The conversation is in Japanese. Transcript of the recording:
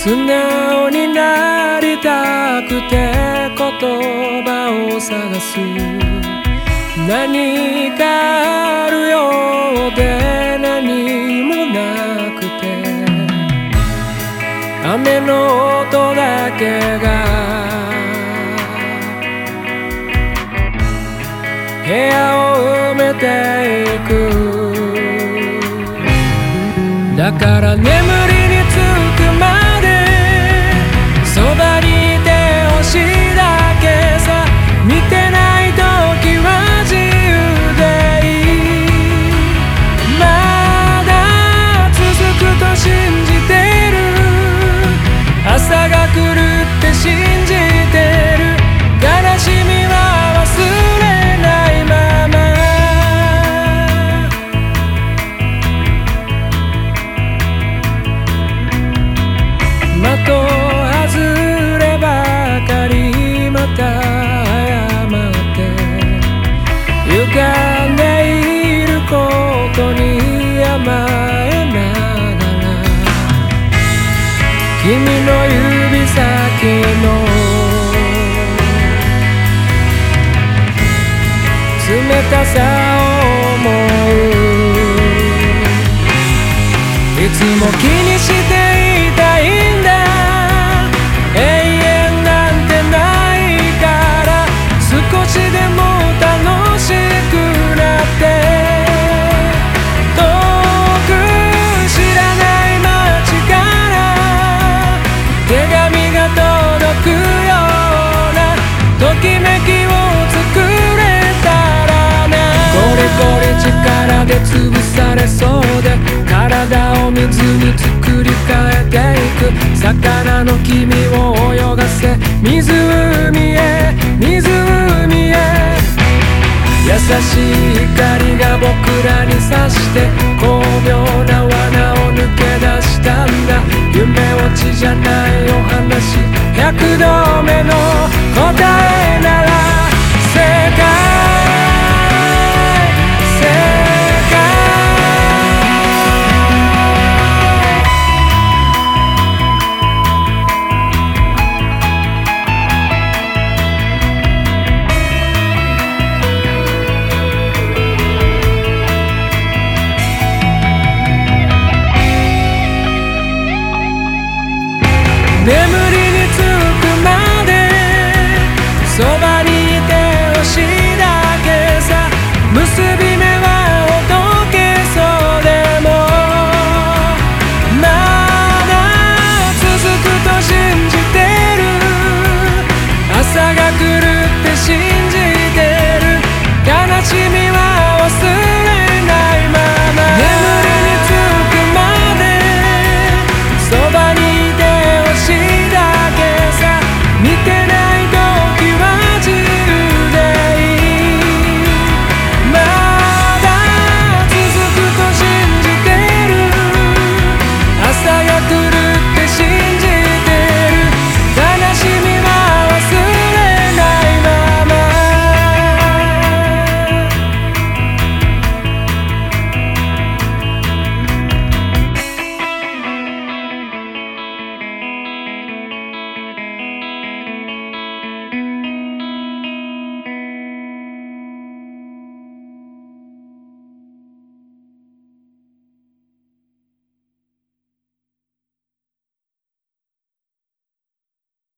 素直になりたくて言葉を探す。何かあるようで何もなくて。雨の音だけが部屋を埋めていく。だから眠君の指先の冷たさを思う。いつも気にして湖へ湖へ。優しい光が僕らに差して巧妙な罠を抜け出したんだ。夢落ちじゃないお話。100度目の答え。我心。